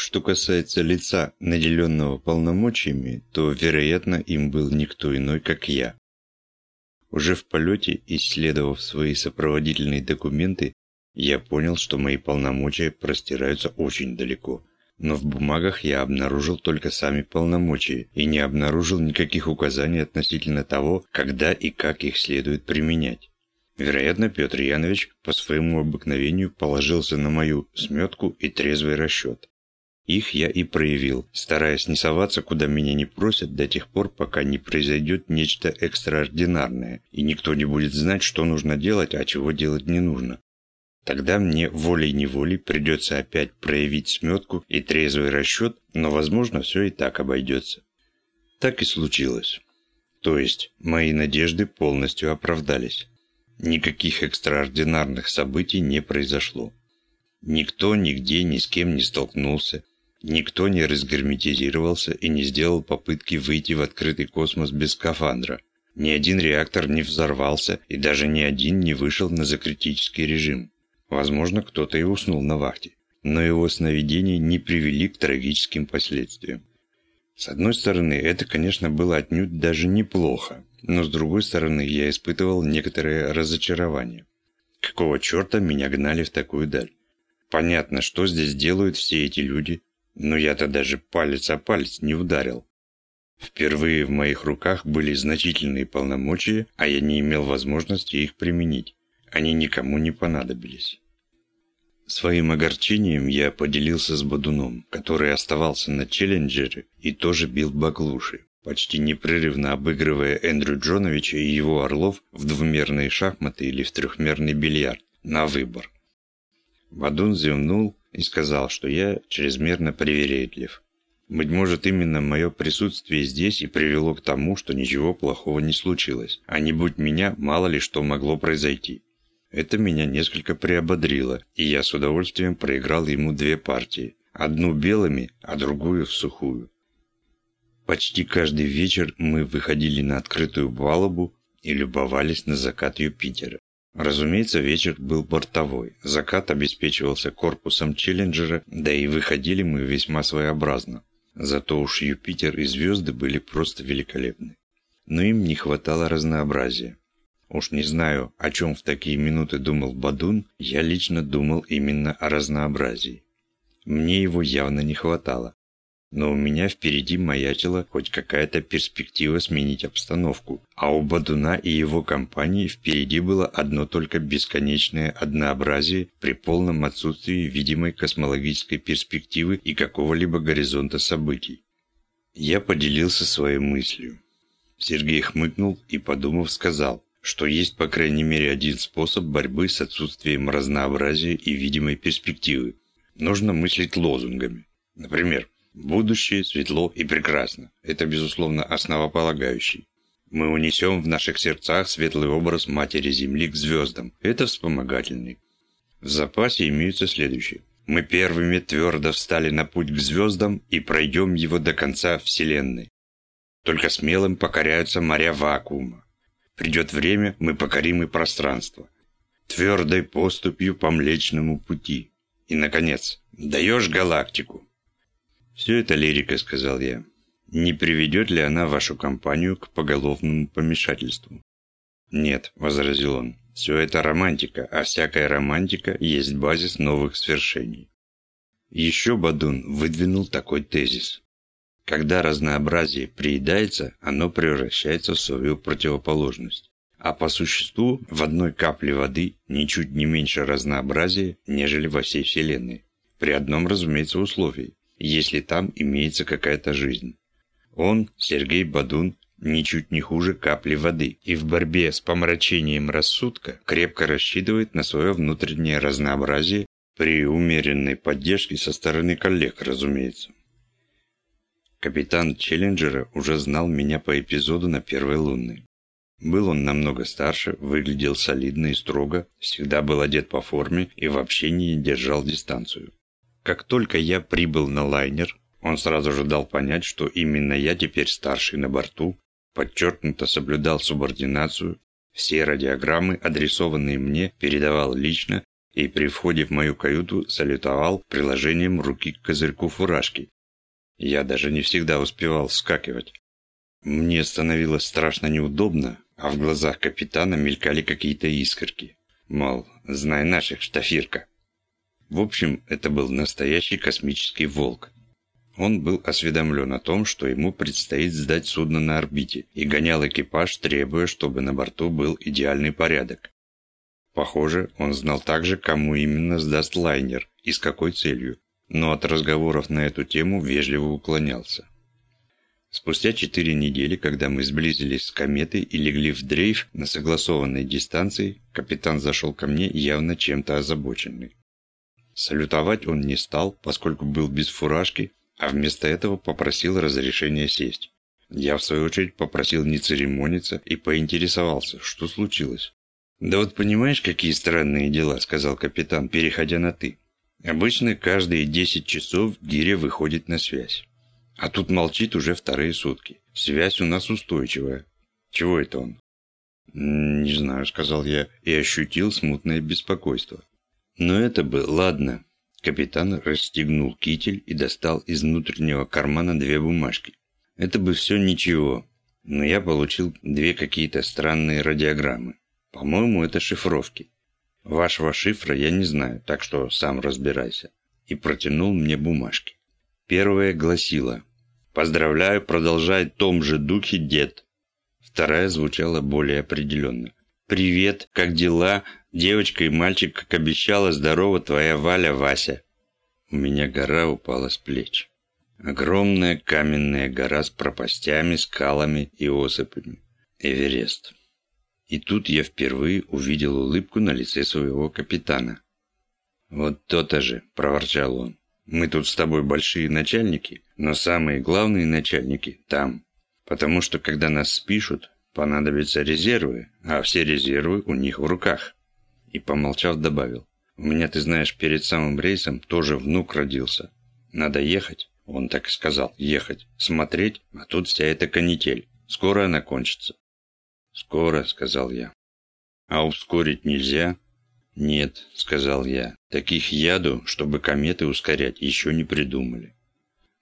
Что касается лица, наделенного полномочиями, то, вероятно, им был никто иной, как я. Уже в полете, исследовав свои сопроводительные документы, я понял, что мои полномочия простираются очень далеко. Но в бумагах я обнаружил только сами полномочия и не обнаружил никаких указаний относительно того, когда и как их следует применять. Вероятно, Петр Янович по своему обыкновению положился на мою сметку и трезвый расчет. Их я и проявил, стараясь не соваться, куда меня не просят, до тех пор, пока не произойдет нечто экстраординарное, и никто не будет знать, что нужно делать, а чего делать не нужно. Тогда мне волей-неволей придется опять проявить сметку и трезвый расчет, но, возможно, все и так обойдется. Так и случилось. То есть, мои надежды полностью оправдались. Никаких экстраординарных событий не произошло. Никто нигде ни с кем не столкнулся, Никто не разгерметизировался и не сделал попытки выйти в открытый космос без скафандра. Ни один реактор не взорвался и даже ни один не вышел на закритический режим. Возможно, кто-то и уснул на вахте. Но его сновидения не привели к трагическим последствиям. С одной стороны, это, конечно, было отнюдь даже неплохо, но с другой стороны, я испытывал некоторое разочарование. Какого черта меня гнали в такую даль? Понятно, что здесь делают все эти люди, но я-то даже палец о палец не ударил. Впервые в моих руках были значительные полномочия, а я не имел возможности их применить. Они никому не понадобились. Своим огорчением я поделился с Бадуном, который оставался на челленджере и тоже бил баклуши, почти непрерывно обыгрывая Эндрю Джоновича и его орлов в двумерные шахматы или в трехмерный бильярд, на выбор. Бадун зевнул и сказал, что я чрезмерно привередлив. Быть может, именно мое присутствие здесь и привело к тому, что ничего плохого не случилось, а не будь меня, мало ли что могло произойти. Это меня несколько приободрило, и я с удовольствием проиграл ему две партии. Одну белыми, а другую в сухую. Почти каждый вечер мы выходили на открытую палубу и любовались на закат Юпитера. Разумеется, вечер был бортовой. Закат обеспечивался корпусом Челленджера, да и выходили мы весьма своеобразно. Зато уж Юпитер и звезды были просто великолепны. Но им не хватало разнообразия. Уж не знаю, о чем в такие минуты думал Бадун, я лично думал именно о разнообразии. Мне его явно не хватало но у меня впереди маячила хоть какая-то перспектива сменить обстановку, а у Бадуна и его компании впереди было одно только бесконечное однообразие при полном отсутствии видимой космологической перспективы и какого-либо горизонта событий. Я поделился своей мыслью. Сергей хмыкнул и, подумав, сказал, что есть по крайней мере один способ борьбы с отсутствием разнообразия и видимой перспективы. Нужно мыслить лозунгами. Например, Будущее светло и прекрасно. Это, безусловно, основополагающий. Мы унесем в наших сердцах светлый образ Матери Земли к звездам. Это вспомогательный. В запасе имеются следующие. Мы первыми твердо встали на путь к звездам и пройдем его до конца Вселенной. Только смелым покоряются моря вакуума. Придет время, мы покорим и пространство. Твердой поступью по Млечному пути. И, наконец, даешь галактику. «Все это лирика», — сказал я. «Не приведет ли она вашу компанию к поголовному помешательству?» «Нет», — возразил он, — «все это романтика, а всякая романтика есть базис новых свершений». Еще Бадун выдвинул такой тезис. Когда разнообразие приедается, оно превращается в свою противоположность. А по существу в одной капле воды ничуть не меньше разнообразия, нежели во всей Вселенной. При одном, разумеется, условии если там имеется какая-то жизнь. Он, Сергей Бадун, ничуть не хуже капли воды, и в борьбе с помрачением рассудка крепко рассчитывает на свое внутреннее разнообразие при умеренной поддержке со стороны коллег, разумеется. Капитан Челленджера уже знал меня по эпизоду на первой лунной. Был он намного старше, выглядел солидно и строго, всегда был одет по форме и в общении держал дистанцию. Как только я прибыл на лайнер, он сразу же дал понять, что именно я теперь старший на борту, подчеркнуто соблюдал субординацию, все радиограммы, адресованные мне, передавал лично и при входе в мою каюту салютовал приложением руки к козырьку фуражки. Я даже не всегда успевал вскакивать. Мне становилось страшно неудобно, а в глазах капитана мелькали какие-то искорки. Мол, знай наших, штафирка. В общем, это был настоящий космический волк. Он был осведомлен о том, что ему предстоит сдать судно на орбите, и гонял экипаж, требуя, чтобы на борту был идеальный порядок. Похоже, он знал также, кому именно сдаст лайнер и с какой целью, но от разговоров на эту тему вежливо уклонялся. Спустя четыре недели, когда мы сблизились с кометой и легли в дрейф на согласованной дистанции, капитан зашел ко мне явно чем-то озабоченный. Салютовать он не стал, поскольку был без фуражки, а вместо этого попросил разрешения сесть. Я, в свою очередь, попросил не церемониться и поинтересовался, что случилось. «Да вот понимаешь, какие странные дела», — сказал капитан, переходя на «ты». «Обычно каждые десять часов гиря выходит на связь. А тут молчит уже вторые сутки. Связь у нас устойчивая. Чего это он? «Не знаю», — сказал я, и ощутил смутное беспокойство. Но это бы ладно. Капитан расстегнул китель и достал из внутреннего кармана две бумажки. Это бы все ничего, но я получил две какие-то странные радиограммы. По-моему, это шифровки. Вашего шифра я не знаю, так что сам разбирайся. И протянул мне бумажки. Первая гласила «Поздравляю, продолжай в том же духе, дед». Вторая звучала более определенно. «Привет, как дела? Девочка и мальчик, как обещала, здорово твоя Валя Вася». У меня гора упала с плеч. Огромная каменная гора с пропастями, скалами и осыпями. Эверест. И тут я впервые увидел улыбку на лице своего капитана. «Вот то-то же», – проворчал он. Мы тут с тобой большие начальники, но самые главные начальники там. Потому что когда нас спишут, понадобятся резервы, а все резервы у них в руках. И помолчав добавил. У меня, ты знаешь, перед самым рейсом тоже внук родился. Надо ехать. Он так и сказал, ехать, смотреть, а тут вся эта канитель. Скоро она кончится. Скоро, сказал я. А ускорить нельзя? «Нет», — сказал я, — «таких яду, чтобы кометы ускорять, еще не придумали».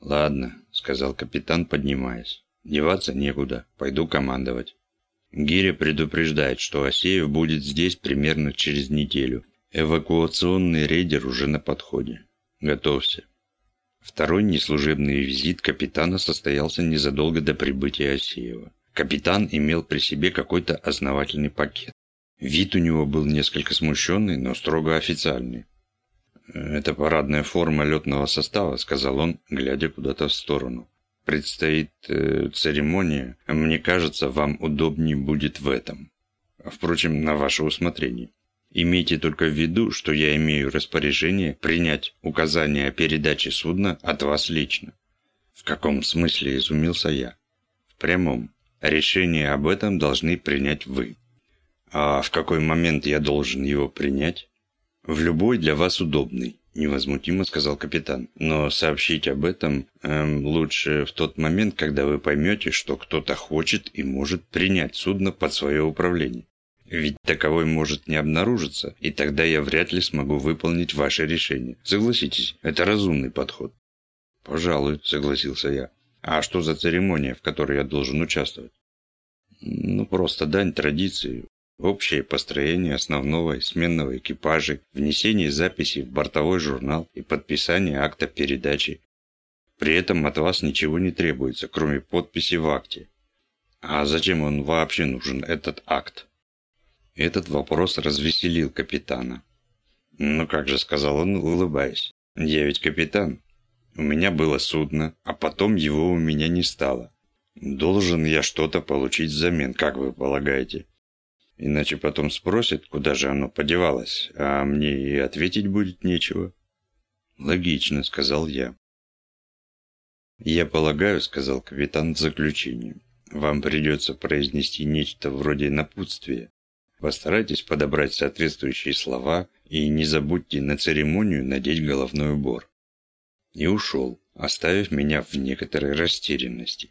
«Ладно», — сказал капитан, поднимаясь. «Деваться некуда, пойду командовать». Гиря предупреждает, что Асеев будет здесь примерно через неделю. Эвакуационный рейдер уже на подходе. Готовься. Второй неслужебный визит капитана состоялся незадолго до прибытия Асеева. Капитан имел при себе какой-то основательный пакет. Вид у него был несколько смущенный, но строго официальный. «Это парадная форма летного состава», — сказал он, глядя куда-то в сторону. «Предстоит э, церемония. Мне кажется, вам удобнее будет в этом. Впрочем, на ваше усмотрение. Имейте только в виду, что я имею распоряжение принять указание о передаче судна от вас лично». «В каком смысле?» – изумился я. «В прямом. Решение об этом должны принять вы». А в какой момент я должен его принять? В любой для вас удобный, невозмутимо сказал капитан. Но сообщить об этом эм, лучше в тот момент, когда вы поймете, что кто-то хочет и может принять судно под свое управление. Ведь таковой может не обнаружиться, и тогда я вряд ли смогу выполнить ваше решение. Согласитесь, это разумный подход. Пожалуй, согласился я. А что за церемония, в которой я должен участвовать? Ну, просто дань традиции. Общее построение основного и сменного экипажей, внесение записей в бортовой журнал и подписание акта передачи. При этом от вас ничего не требуется, кроме подписи в акте. А зачем он вообще нужен, этот акт? Этот вопрос развеселил капитана. «Ну как же», — сказал он, улыбаясь, — «я ведь капитан. У меня было судно, а потом его у меня не стало. Должен я что-то получить взамен, как вы полагаете?» Иначе потом спросят, куда же оно подевалось, а мне и ответить будет нечего. Логично, сказал я. Я полагаю, сказал капитан в заключении, вам придется произнести нечто вроде напутствия. Постарайтесь подобрать соответствующие слова и не забудьте на церемонию надеть головной убор. И ушел, оставив меня в некоторой растерянности.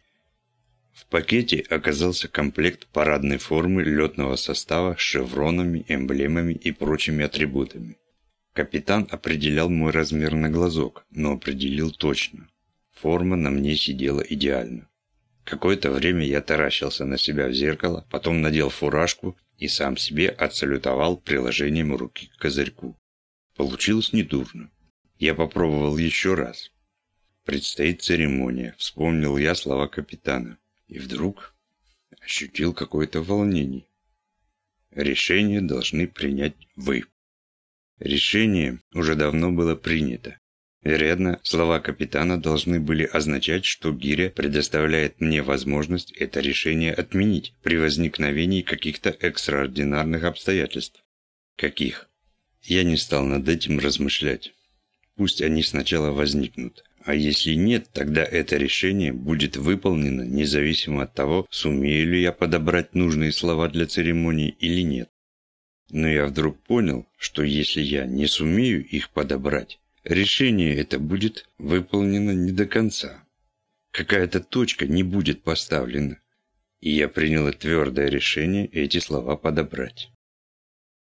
В пакете оказался комплект парадной формы летного состава с шевронами, эмблемами и прочими атрибутами. Капитан определял мой размер на глазок, но определил точно. Форма на мне сидела идеально. Какое-то время я таращился на себя в зеркало, потом надел фуражку и сам себе отсалютовал приложением руки к козырьку. Получилось недурно. Я попробовал еще раз. Предстоит церемония, вспомнил я слова капитана. И вдруг ощутил какое-то волнение. Решение должны принять вы. Решение уже давно было принято. Вероятно, слова капитана должны были означать, что Гиря предоставляет мне возможность это решение отменить при возникновении каких-то экстраординарных обстоятельств. Каких? Я не стал над этим размышлять. Пусть они сначала возникнут. А если нет, тогда это решение будет выполнено независимо от того, сумею ли я подобрать нужные слова для церемонии или нет. Но я вдруг понял, что если я не сумею их подобрать, решение это будет выполнено не до конца. Какая-то точка не будет поставлена. И я принял твердое решение эти слова подобрать.